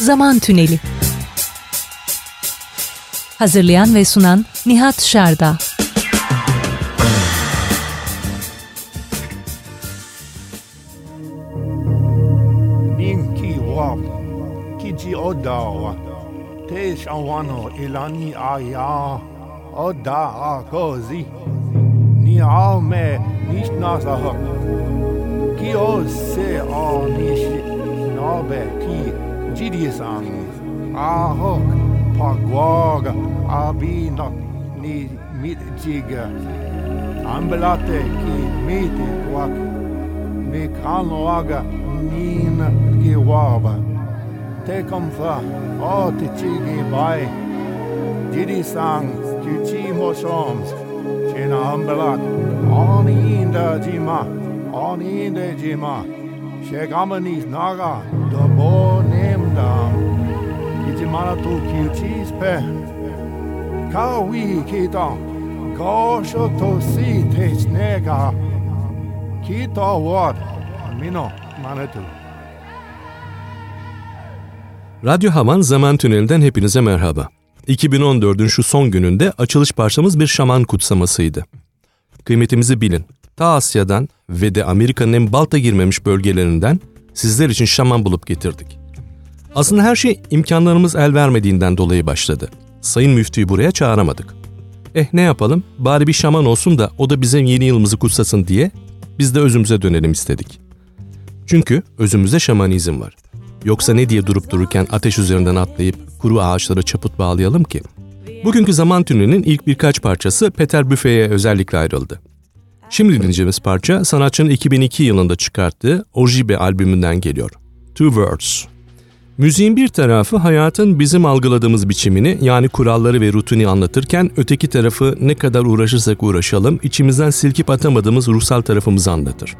Zaman Tüneli. Hazırlayan ve sunan Nihat Şarda Ninki wap, kiji odawa, te shawano ilani aya, oda a kozi, ni aume nish nasahok, ki o se a nish nabe ki jidisang, ahok pagwaga abinok ni mitjiga, ambelate ki miti kwak, mi kanoaga nina ki waba. Te kom fa, o te chigi bai. Didi sang, ki chi mo shoms. Chena ambelat, oni inda jima, oni inda jima. Shegamanis naga, do bo nem dam. Kijimana tu ki chis pe. Ka wi ki dam. Gosho to si te snega. Ki to wad, mino manatu. Radyo Havan Zaman Tüneli'nden hepinize merhaba. 2014'ün şu son gününde açılış parçamız bir şaman kutsamasıydı. Kıymetimizi bilin. Ta Asya'dan ve de Amerika'nın en balta girmemiş bölgelerinden sizler için şaman bulup getirdik. Aslında her şey imkanlarımız el vermediğinden dolayı başladı. Sayın Müftü'yü buraya çağıramadık. Eh ne yapalım, bari bir şaman olsun da o da bize yeni yılımızı kutsasın diye biz de özümüze dönelim istedik. Çünkü özümüzde şamanizm var. Yoksa ne diye durup dururken ateş üzerinden atlayıp kuru ağaçlara çaput bağlayalım ki? Bugünkü zaman tünelinin ilk birkaç parçası Peter Buffet'e özellikle ayrıldı. Şimdi dinleyeceğimiz parça sanatçının 2002 yılında çıkarttığı Ojibe albümünden geliyor. Two Words. Müziğin bir tarafı hayatın bizim algıladığımız biçimini yani kuralları ve rutini anlatırken öteki tarafı ne kadar uğraşırsak uğraşalım içimizden silkip atamadığımız ruhsal tarafımızı anlatır.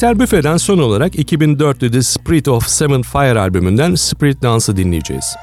Peter Buffet'den son olarak 2004'te The Spirit of Seven Fire albümünden Spirit Dance'ı dinleyeceğiz.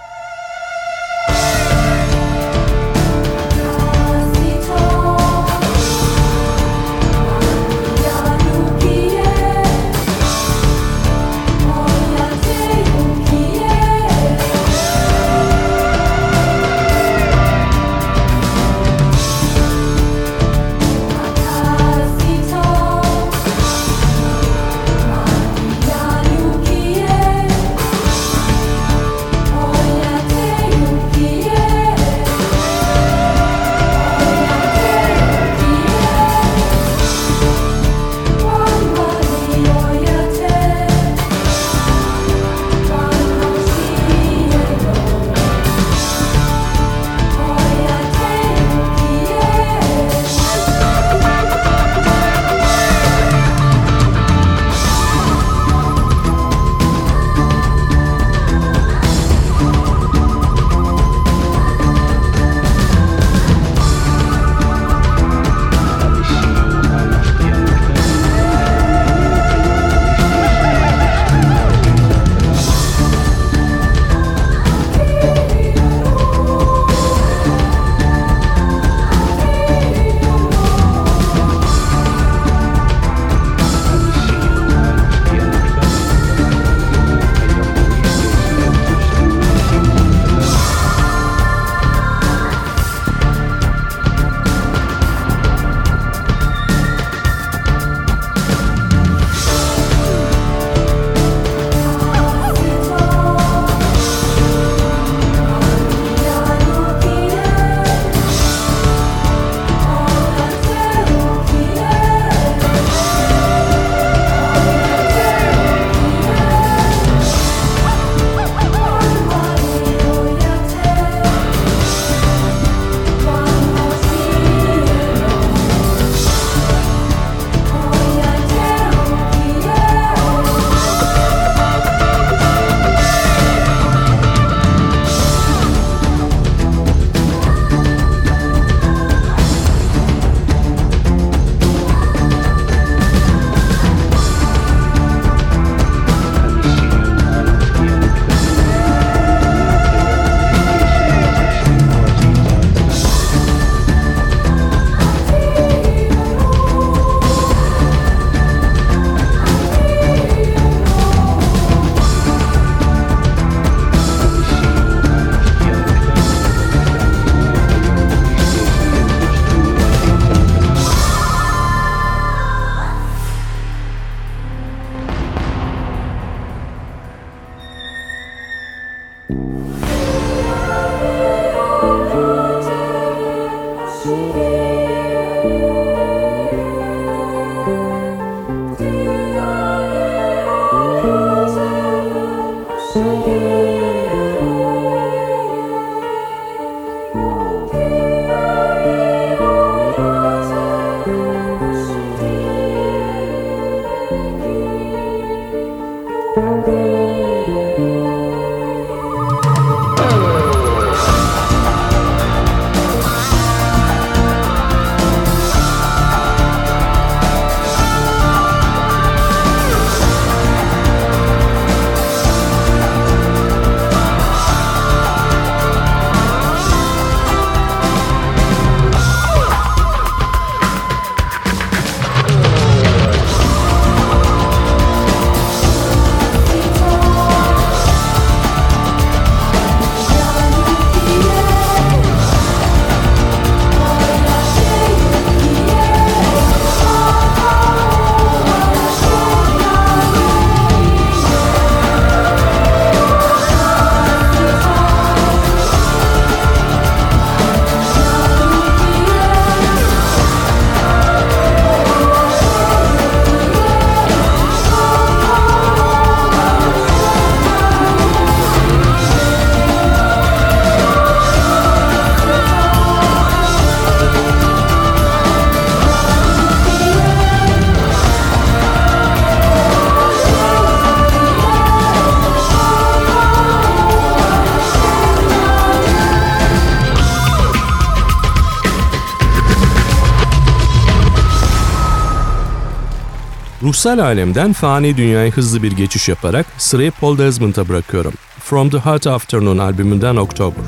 Ruhsal alemden fani dünyaya hızlı bir geçiş yaparak sırayı Paul Desmond'a bırakıyorum. From the Hot Afternoon albümünden October.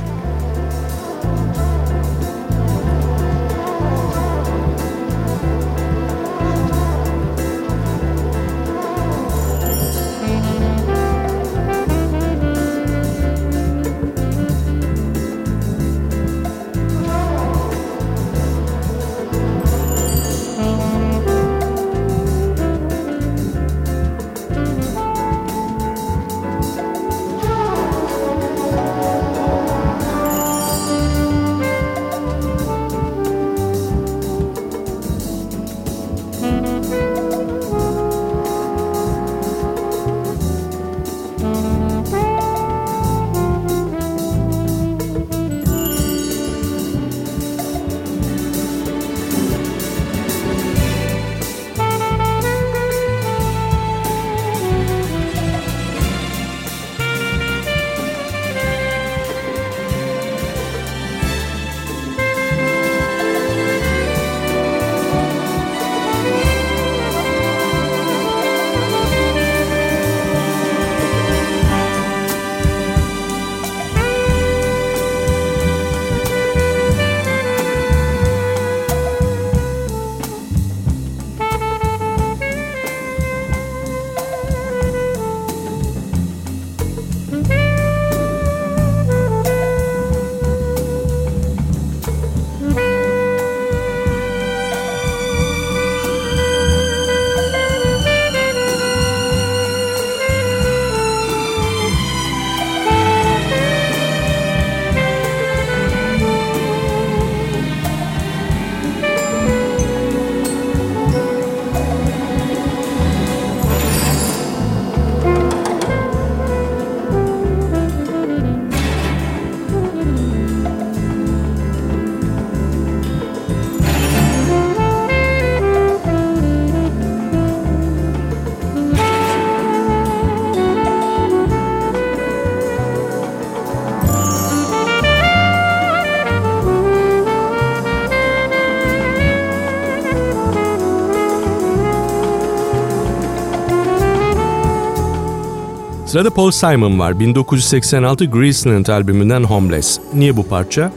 Sırada Paul Simon var. 1986 Graceland albümünden Homeless. Niye bu parça?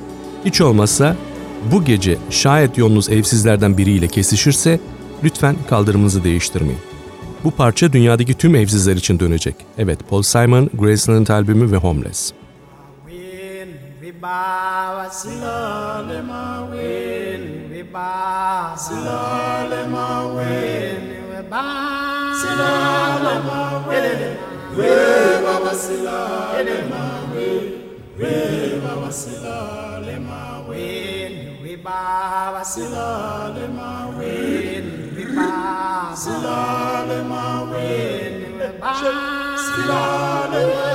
Hiç olmazsa bu gece şayet yolunuz evsizlerden biriyle kesişirse lütfen kaldırımınızı değiştirmeyin. Bu parça dünyadaki tüm evsizler için dönecek. Evet, Paul Simon, Graceland albümü ve Homeless. We baba silale mawe we baba silale mawe we baba silale mawe we baba silale we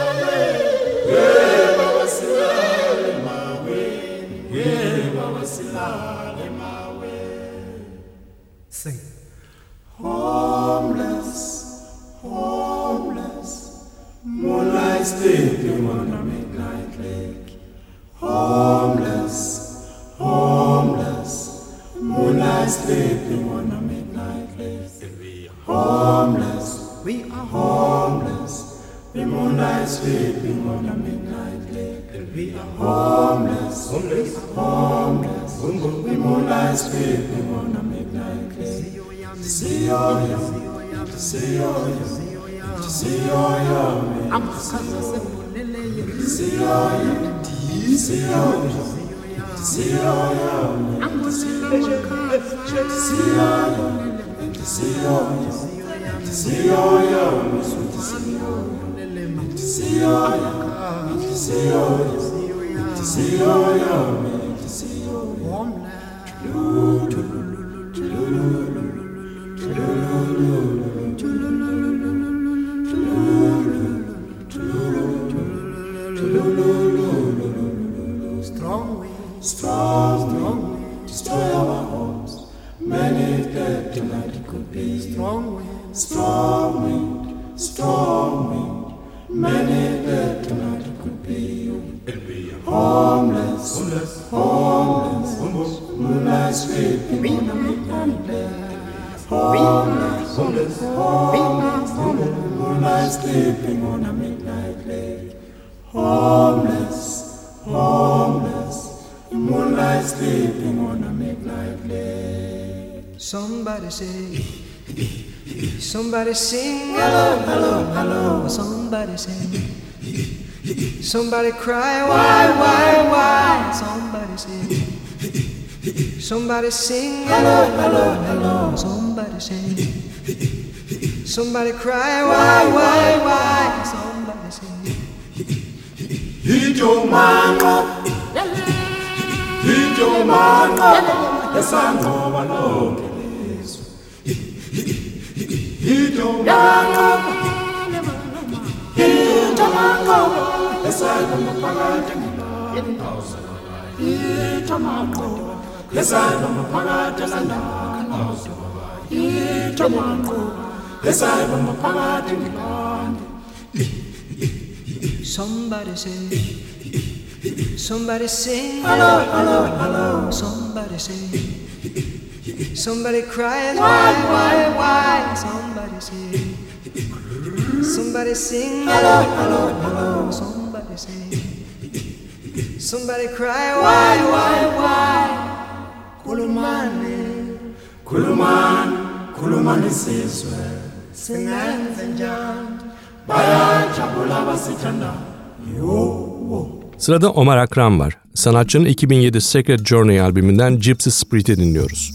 sleeping on a midnight lake. Homeless, homeless, moonlight sleeping on a midnight lake. We are homeless, we are homeless, we moonlight sleeping on a midnight lake. We are homeless, homeless, homeless, we moonlight sleeping on a midnight lake. See yum, see yum, see your yum. I'm See your somebody sing, hello, hello, hello. Somebody say, somebody cry, why, why, why? Somebody say, somebody sing, hello, hello, hello. Somebody say, somebody cry, why, why, why? Somebody say. Ijomango, Ijomango, esangoba lonke lizwe. Somebody say, somebody sing, hello, hello, hello. Somebody say, somebody cries, why, why, why? Say, somebody sing, hello, hello, hello. Somebody say, somebody cry, why, why, why? Kulumani, Kulumani, kulumani sizwe. singenze njani? Bayajabula basithandayo. Sırada Omar Akram var. Sanatçının 2007 Secret Journey albümünden Gypsy Spirit'i dinliyoruz.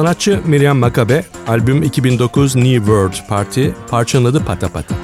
Sanatçı Miriam Makabe, albüm 2009 New World Party, parçanın adı Pata Pata.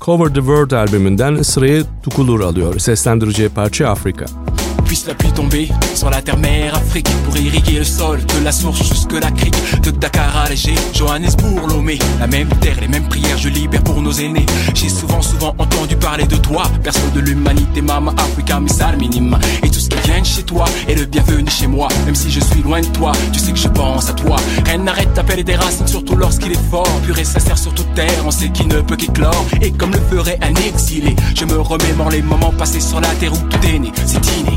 Cover the World albümünden sırayı Tukulur alıyor. Seslendireceği parça Afrika. puisse la pluie tomber sur la terre-mer Afrique pour irriguer le sol de la source jusque la crique de Dakar à Alger, Johannesburg, Lomé la même terre, les mêmes prières, je libère pour nos aînés. J'ai souvent souvent entendu parler de toi personne de l'humanité, Mama Africa, Missal minima. Et tout ce qui vient de chez toi est le bienvenu chez moi. Même si je suis loin de toi, tu sais que je pense à toi. Rien n'arrête d'appeler des racines surtout lorsqu'il est fort pur et sincère sur toute terre, on sait qu'il ne peut qu'éclore et comme le ferait un exilé je me remémore les moments passés sur la terre où tout est né, c'est inné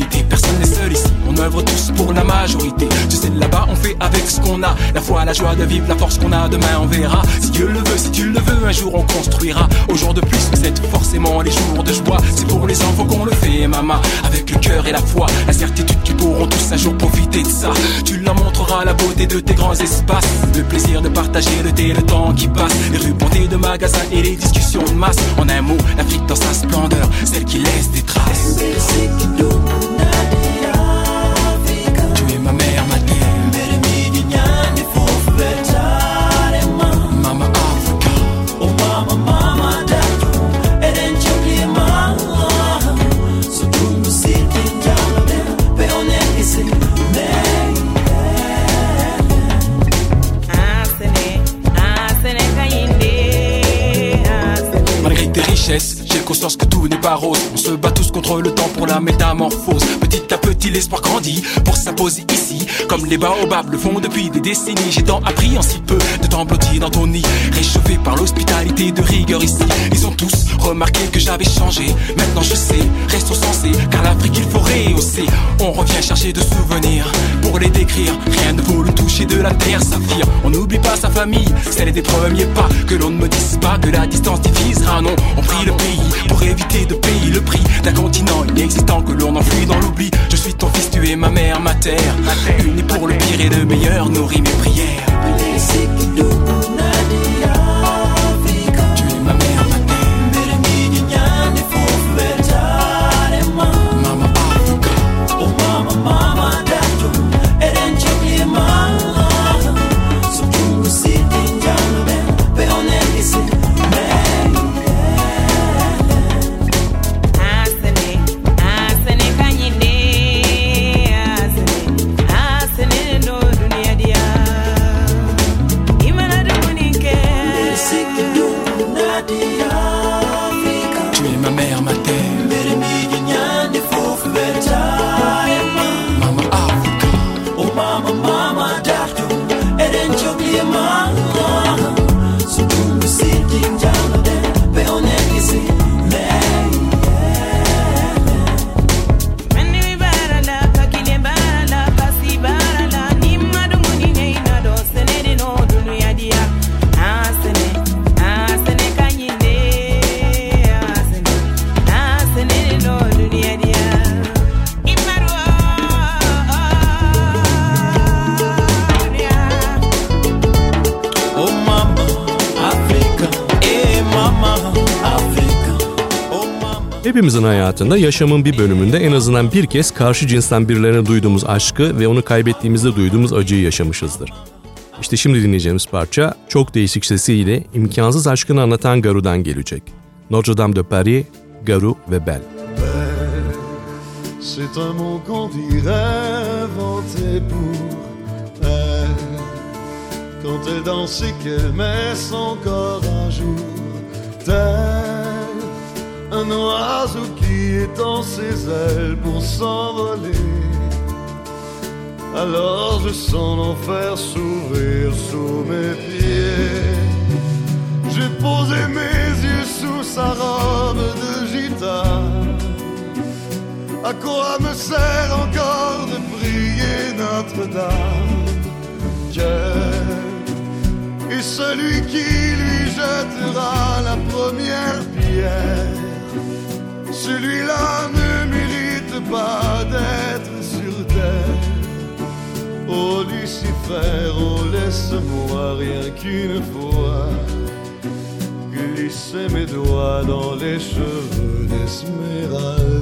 Tu sais, là-bas, on fait avec ce qu'on a. La foi, la joie de vivre, la force qu'on a, demain on verra. Si Dieu le veut, si tu le veux, un jour on construira. Au jour de plus, c'est forcément les jours de joie. C'est pour les enfants qu'on le fait, maman. Avec le cœur et la foi, la certitude qu'ils pourront tous un jour profiter de ça. Tu leur montreras la beauté de tes grands espaces. Le plaisir de partager le thé, le temps qui passe. Les rues bondées de magasins et les discussions de masse. En un mot, l'Afrique dans sa splendeur, celle qui laisse des traces. On se bat tous contre le temps pour la métamorphose. Petit à petit, l'espoir grandit pour s'imposer ici. Comme les baobabs le font depuis des décennies. J'ai tant appris en si peu de temps dans ton nid. Réchauffé par l'hospitalité de rigueur ici. Ils ont tous remarqué que j'avais changé. Maintenant je sais, restons sensés. Car l'Afrique il faut rehausser. On revient chercher de souvenirs pour les décrire. Rien ne vaut le toucher de la terre saphir. On n'oublie pas sa famille, celle des premiers pas. Que l'on ne me dise pas que la distance divisera. Non, on prie le pays pour éviter de payer le prix d'un continent inexistant que l'on enfuit dans l'oubli. Je suis ton fils, tu es ma mère, ma terre. Pour le pire et le meilleur, nourris mes prières. Hepimizin hayatında yaşamın bir bölümünde en azından bir kez karşı cinsten birilerine duyduğumuz aşkı ve onu kaybettiğimizde duyduğumuz acıyı yaşamışızdır. İşte şimdi dinleyeceğimiz parça çok değişik sesiyle imkansız aşkını anlatan Garu'dan gelecek. Notre Dame de Paris, Garu ve Belle. C'est un mot qu'on dirait pour elle. Quand elle danse et qu'elle met son corps à jour, tel un oiseau qui étend ses ailes pour s'envoler. Alors je sens l'enfer s'ouvrir sous mes pieds. J'ai posé mes yeux sous sa robe de gitane. À quoi me sert encore de prier Notre-Dame? Dieu est celui qui lui jettera la première pierre. Celui-là ne mérite pas d'être sur terre. Oh Lucifer, oh laisse-moi rien qu'une fois glisser mes doigts dans les cheveux d'Esmeralda.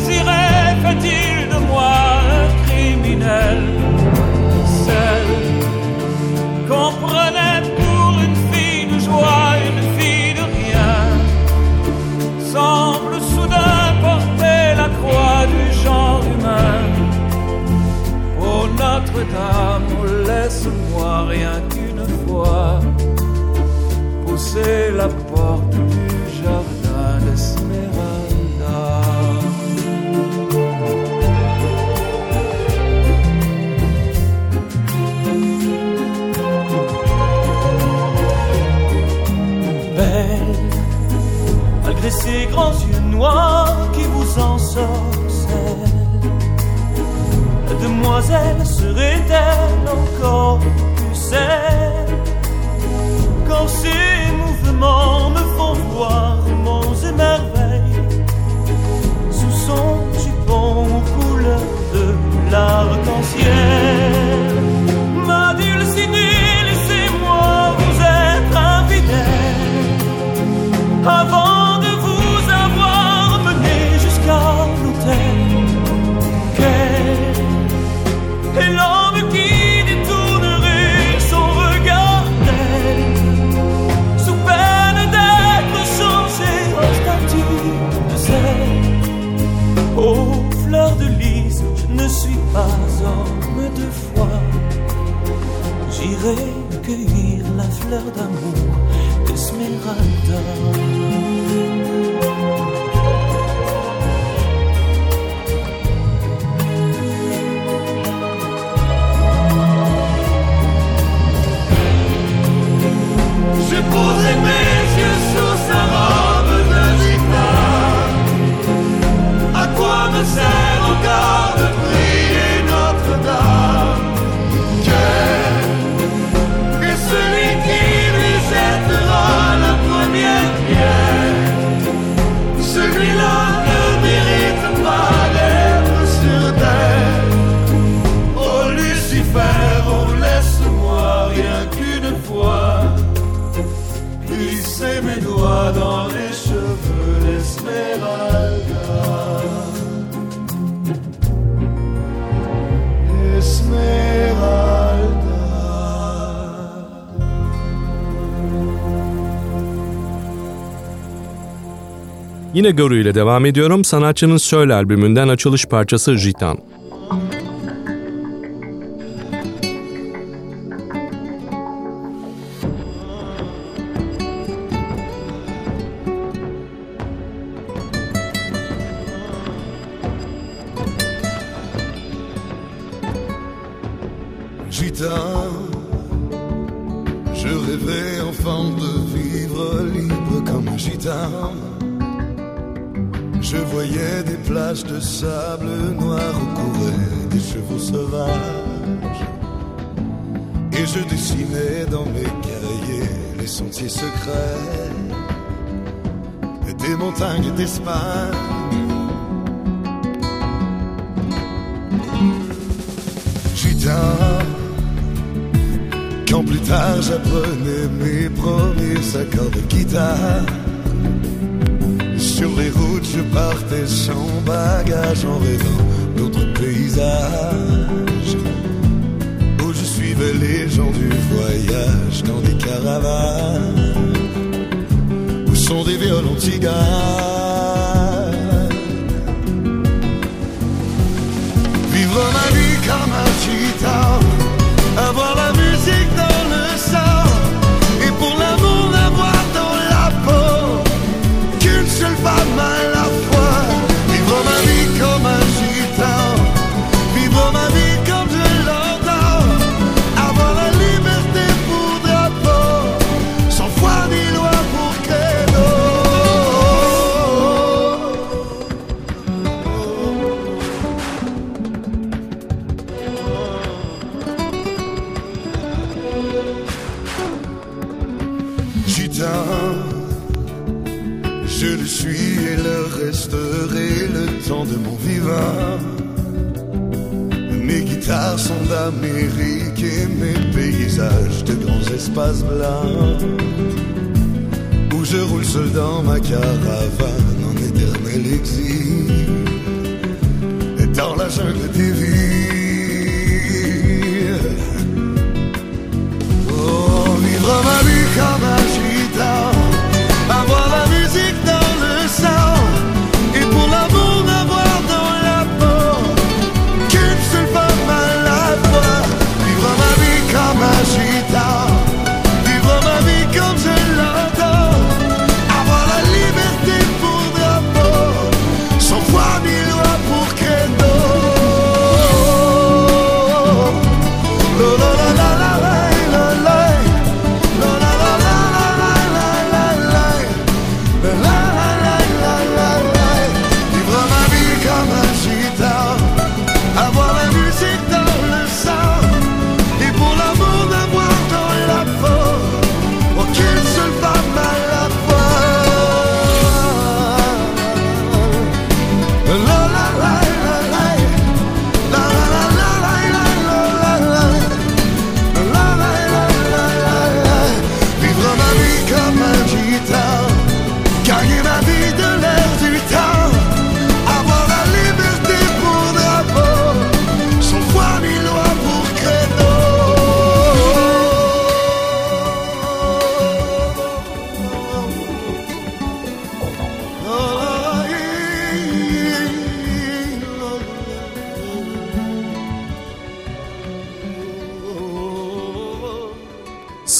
fait-il de moi un criminel? Seul qu'on prenait pour une fille de joie, une fille de rien, semble soudain porter la croix du genre humain. Oh Notre-Dame, laisse-moi rien qu'une fois pousser la porte du jardin. grands yeux noirs qui vous ensorcellent. La demoiselle serait-elle encore pucelle quand ses mouvements me font voir monts et merveilles sous son jupon aux couleurs de l'arc-en-ciel? Ma laissez-moi vous être infidèle avant l'heure d'amour d'Esmeralda. Yine Garu ile devam ediyorum. Sanatçının Söyle albümünden açılış parçası Jitan.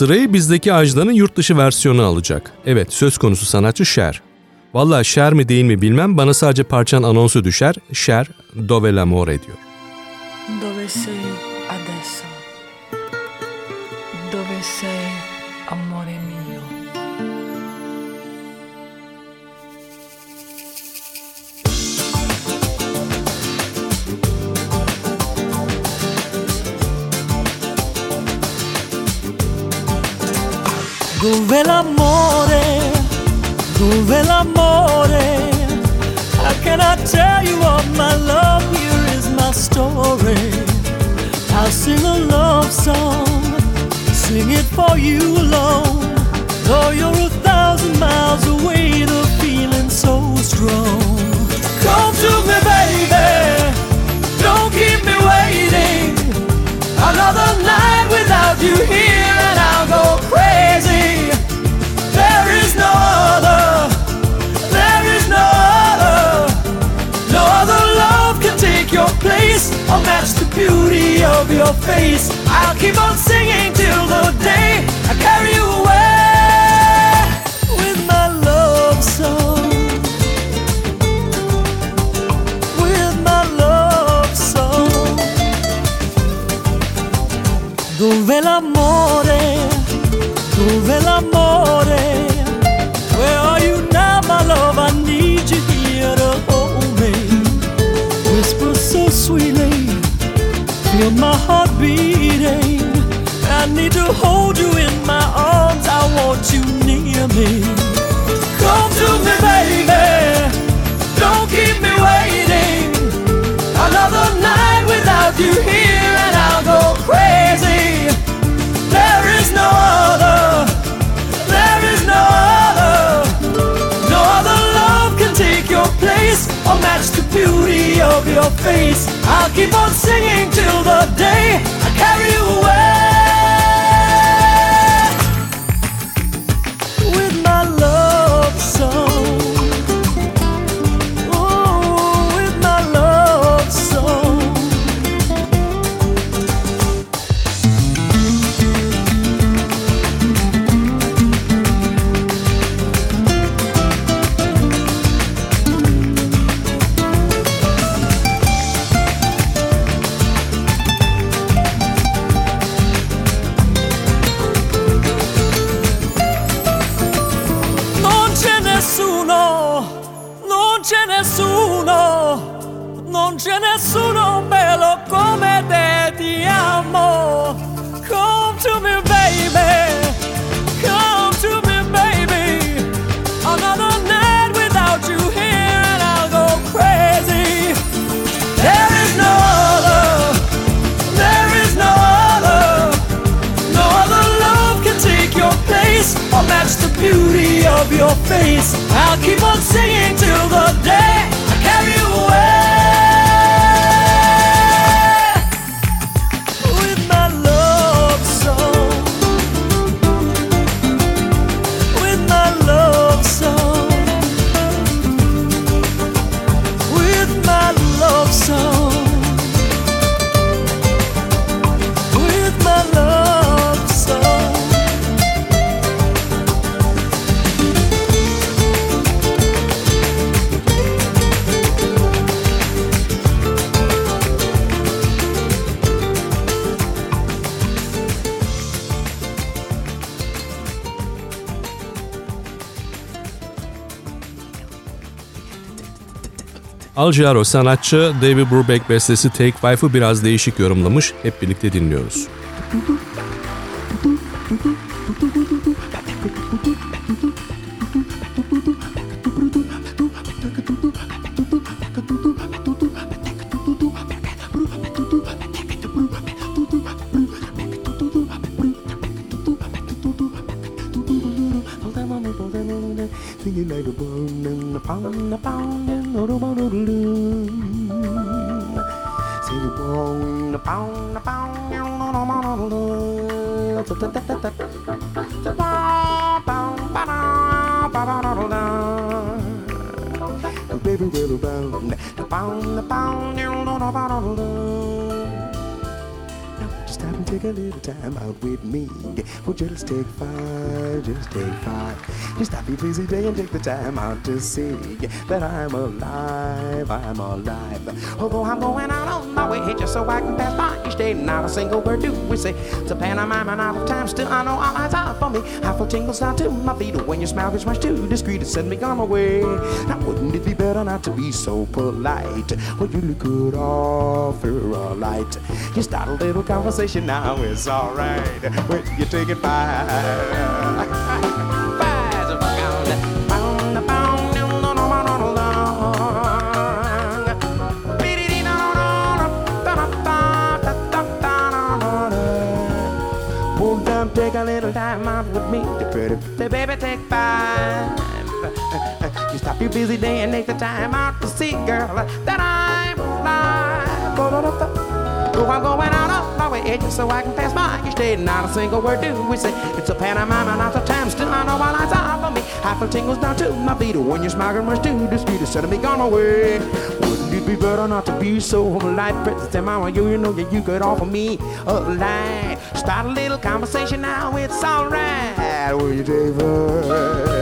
Sırayı bizdeki Ajda'nın yurt dışı versiyonu alacak. Evet söz konusu sanatçı Cher. Valla Cher mi değil mi bilmem bana sadece parçanın anonsu düşer. Cher Dove l'amore diyor. Dove sei adesso? Dove sei, Dove l'amore? Dove l'amore? How can I tell you of my love? Here is my story. I'll sing a love song, sing it for you alone. Though you're a thousand miles away, the feeling's so strong. Come to me, baby. Don't keep me waiting. Another night without you here, your face. I'll keep on singing till the day I carry feel my heart beating. I need to hold you in my arms. I want you near me. Come to me, baby. Don't keep me waiting. Another night without you here, and I'll go crazy. There is no other. Of your face. I'll keep on singing till the day I carry you away of your face. I'll keep on singing till the day Al Jarreau sanatçı David Brubeck bestesi Take Five'ı biraz değişik yorumlamış. Hep birlikte dinliyoruz. Just stop and take a little time out with me. Well, just take five, just take five. You stop your busy day and take the time out to see that I'm alive, I'm alive. Although I'm going out on my way hit just so I can pass by each day, not a single word do we say. It's a pantomime and out of time, still I know all eyes are for me. I feel tingles down to my feet when your smile gets much too discreet to send me on my way. Now wouldn't it be better not to be so polite? Well, you look good offer a light. You start a little conversation now, it's alright when you take it by. Baby, take five. You stop your busy day and take the time out to see, girl, that I'm alive. Oh, I'm going out my way eh, just so I can pass by each day. Not a single word do we say. It's a pantomime lots of time. Still, I know my lines are for me. I feel tingles down to my feet when you're smiling much too discreet. Instead of me gone away. Wouldn't it be better not to be so polite? Present mama, you, you know that you could offer me a light. Start a little conversation now, it's alright. Will you take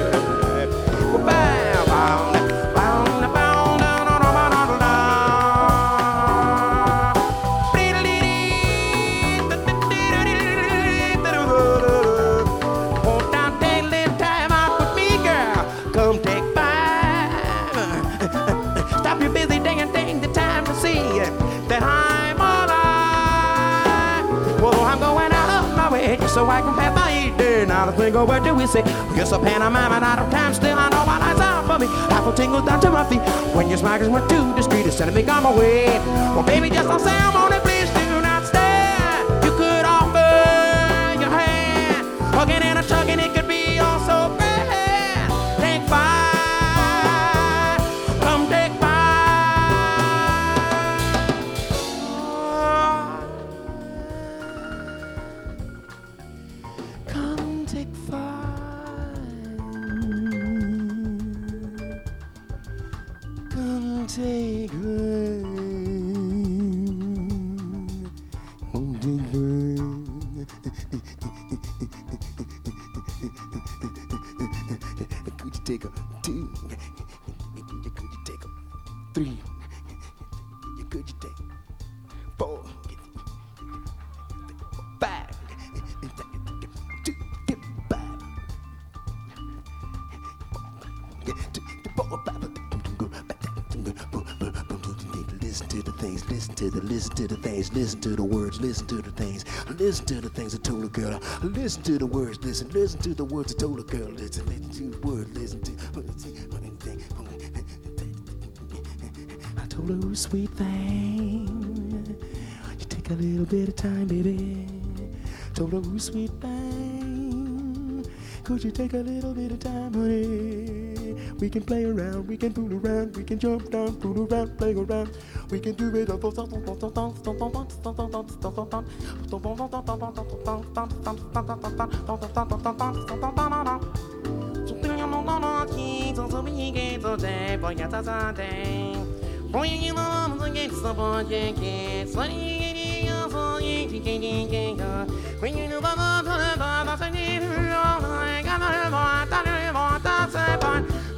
way so I can pass each day. Not a single word do we say. Yes, a pantomime and out of time. Still, I know my eyes are for me. I feel tingle down to my feet. When your smiles went too discreet, it's sending me on my way. Well, baby, just don't say I'm on it. Listen to the words, listen to the things, listen to the things I told a girl. Listen to the words, listen, listen to the words I told a girl. Listen, listen to the words, listen to. I told her, sweet thing, you take a little bit of time, baby. Told her, sweet thing, could you take a little bit of time, honey? We can play around, we can fool around, we can jump down, fool around, play around. We can do it all for. When you know about the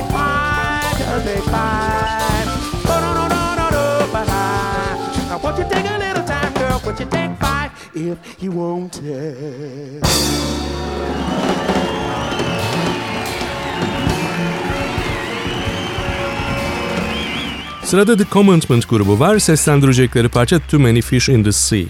Thursday Pride, Thursday Pride. Oh, no, no, no, no, no, but I. Now, won't you take a little time, girl? Won't you take five if you want it? Sırada The Commitments grubu var. Seslendirecekleri parça Too Many Fish in the Sea.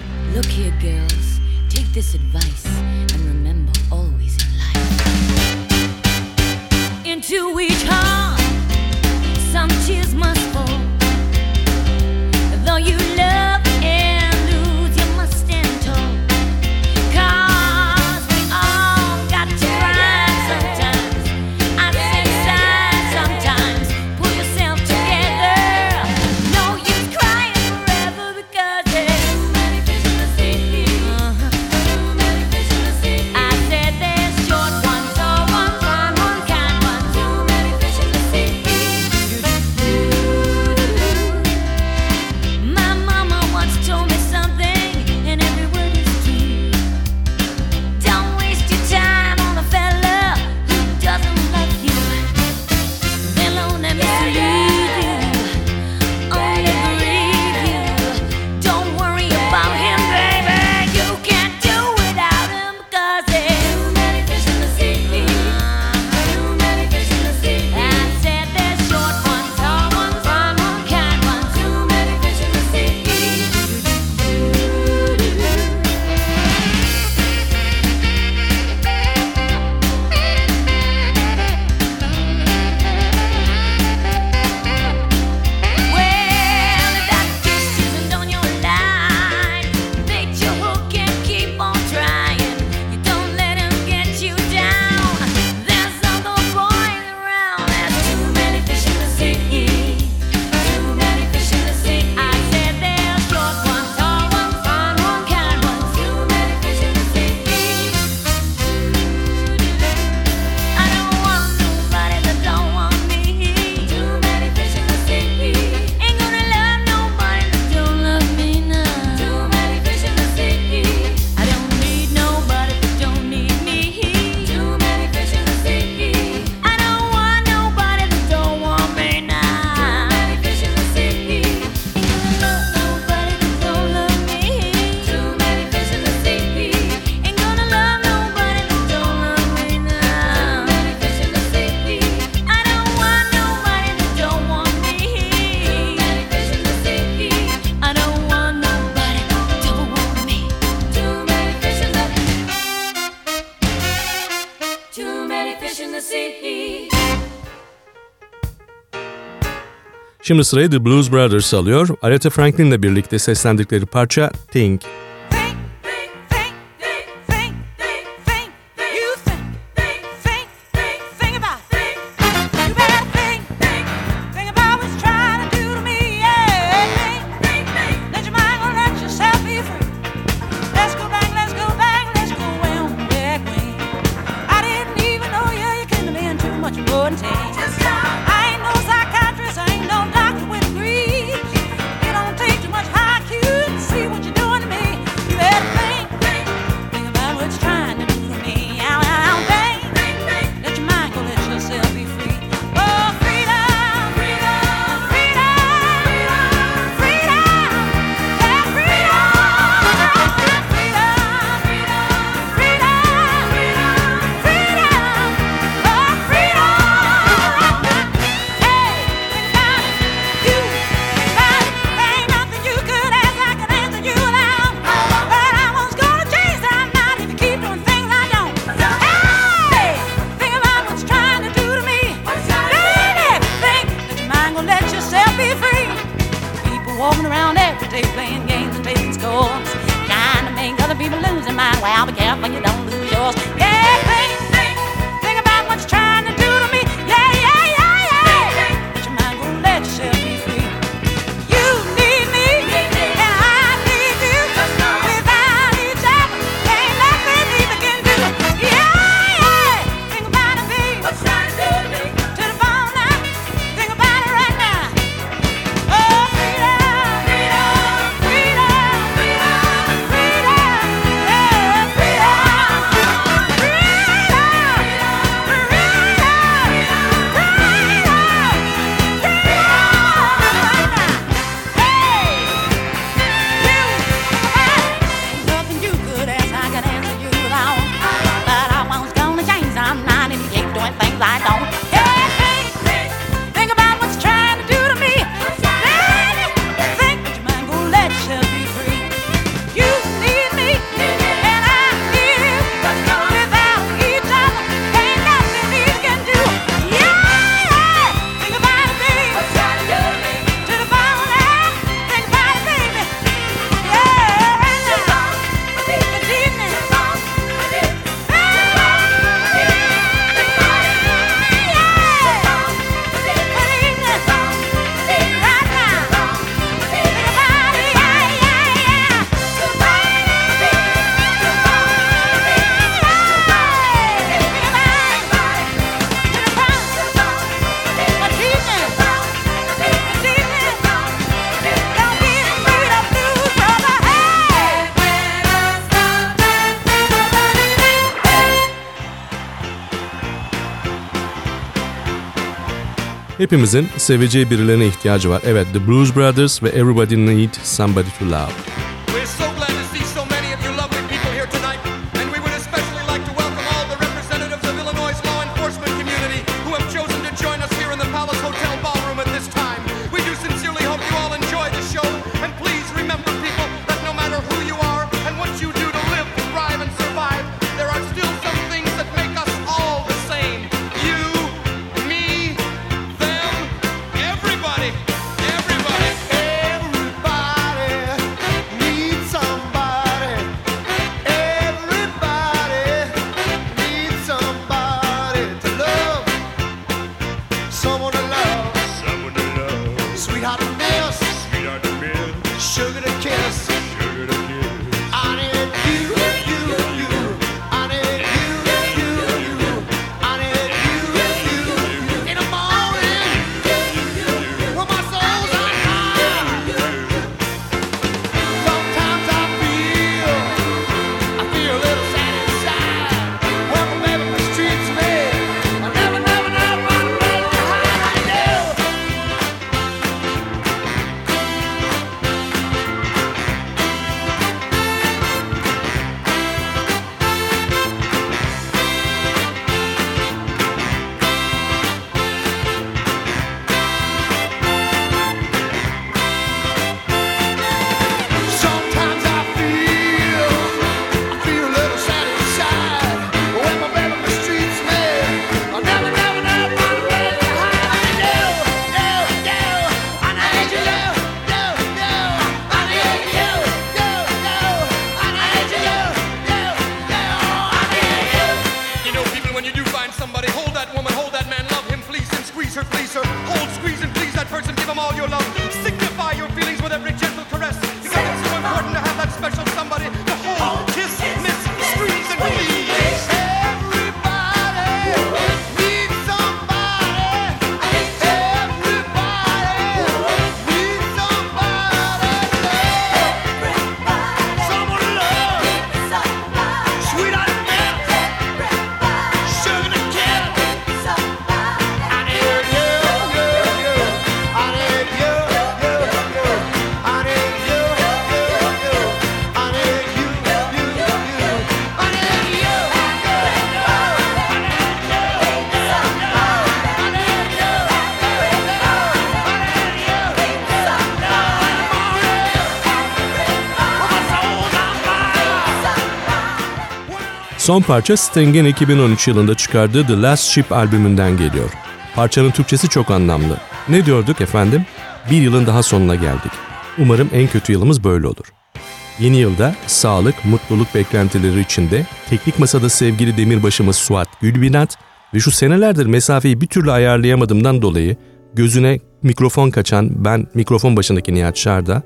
Şimdi sırayı The Blues Brothers alıyor. Aretha Franklin'le birlikte seslendikleri parça Think. Hepimizin seveceği birilerine ihtiyacı var. Evet, The Blues Brothers ve Everybody Need Somebody to Love. Son parça Sting'in 2013 yılında çıkardığı The Last Ship albümünden geliyor. Parçanın Türkçesi çok anlamlı. Ne diyorduk efendim? Bir yılın daha sonuna geldik. Umarım en kötü yılımız böyle olur. Yeni yılda sağlık, mutluluk beklentileri içinde teknik masada sevgili demirbaşımız Suat Gülbinat ve şu senelerdir mesafeyi bir türlü ayarlayamadığımdan dolayı gözüne mikrofon kaçan ben mikrofon başındaki Nihat Şarda,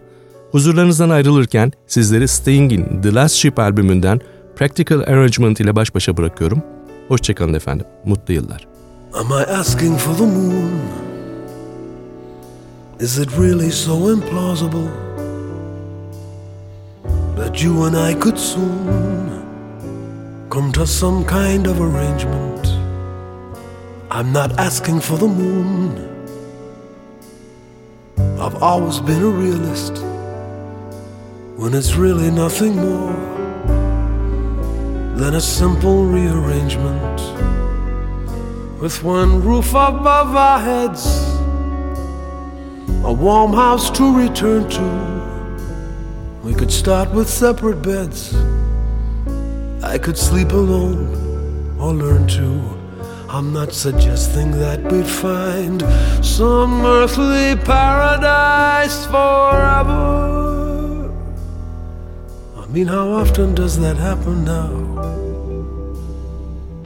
huzurlarınızdan ayrılırken sizleri Sting'in The Last Ship albümünden Practical Arrangement ile baş başa bırakıyorum. Hoşçakalın efendim, mutlu yıllar. Am I asking for the moon? Is it really so implausible that you and I could soon come to some kind of arrangement? I'm not asking for the moon. I've always been a realist when it's really nothing more than a simple rearrangement with one roof above our heads, a warm house to return to. We could start with separate beds. I could sleep alone or learn to. I'm not suggesting that we'd find some earthly paradise forever. I mean, how often does that happen now?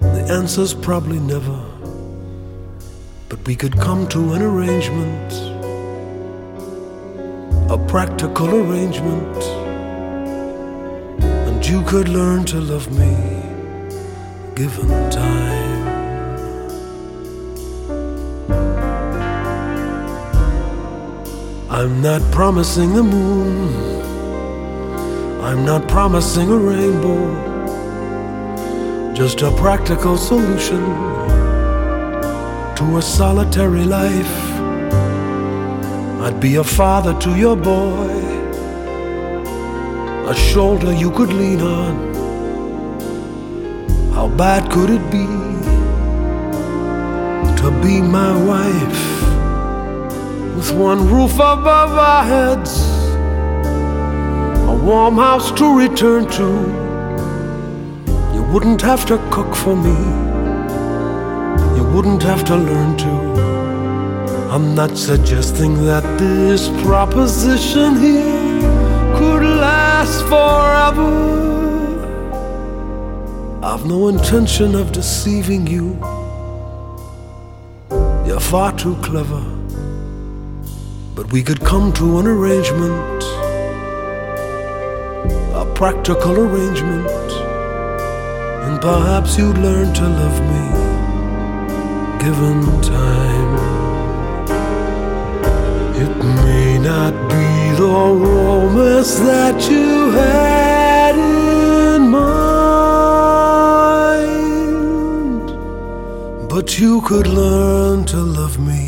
The answer's probably never. But we could come to an arrangement, a practical arrangement, and you could learn to love me given time. I'm not promising the moon, I'm not promising a rainbow, just a practical solution to a solitary life. I'd be a father to your boy, a shoulder you could lean on. How bad could it be to be my wife with one roof above our heads, warm house to return to? You wouldn't have to cook for me, you wouldn't have to learn to. I'm not suggesting that this proposition here could last forever. I've no intention of deceiving you. You're far too clever. But we could come to an arrangement, practical arrangement, and perhaps you'd learn to love me given time. It may not be the romance that you had in mind, but you could learn to love me